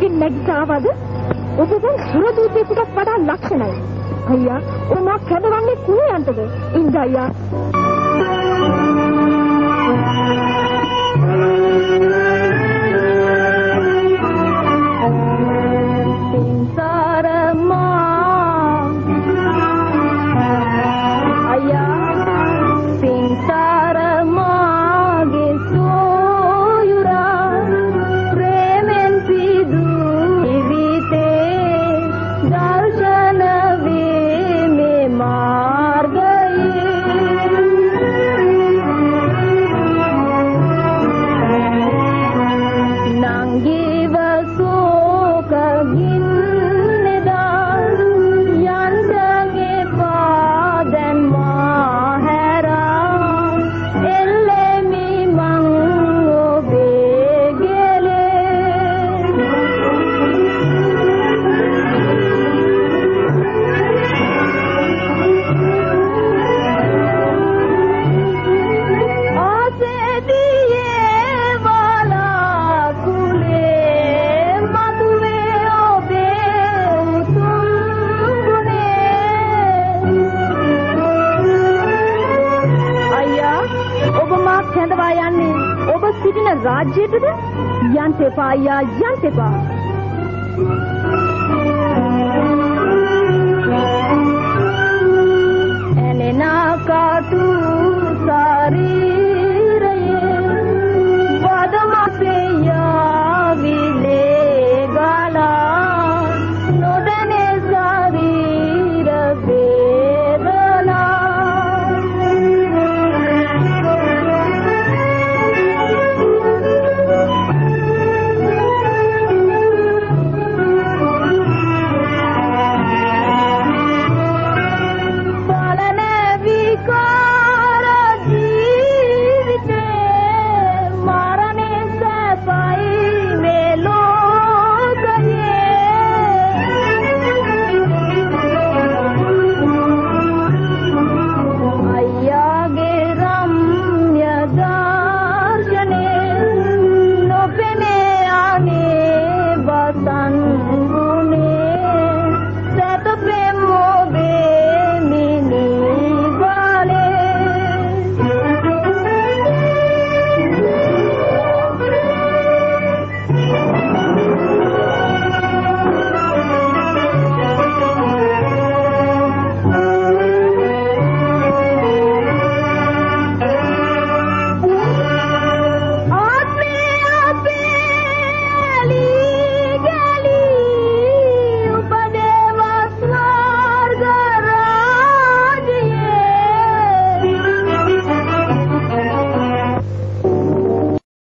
පිටිපස්ස ආවද? ඔබ දැන් සුරදූතයෙකුට වඩා ලක්ෂණයි. අයියා, ඔබ මා කැඳවන්නේ කුණයන්ටද? ඉන්ද අයියා. සිටින රාජ්‍යයටද? යන්ට එපා අයියා යන්ට එපා